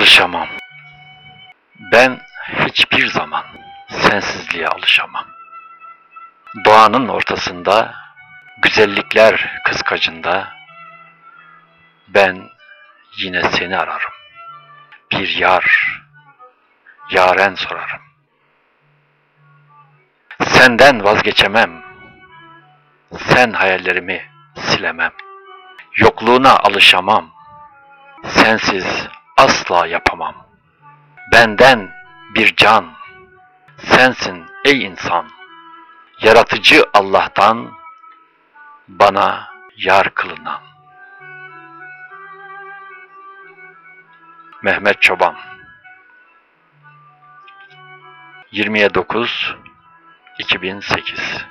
Alışamam. Ben hiçbir zaman sensizliğe alışamam. Doğanın ortasında, güzellikler kıskacında ben yine seni ararım. Bir yar, yaren sorarım. Senden vazgeçemem. Sen hayallerimi silemem. Yokluğuna alışamam. Sensiz asla yapamam. Benden bir can. Sensin ey insan. Yaratıcı Allah'tan bana yar kılınan. Mehmet Çoban 20'ye 9 2008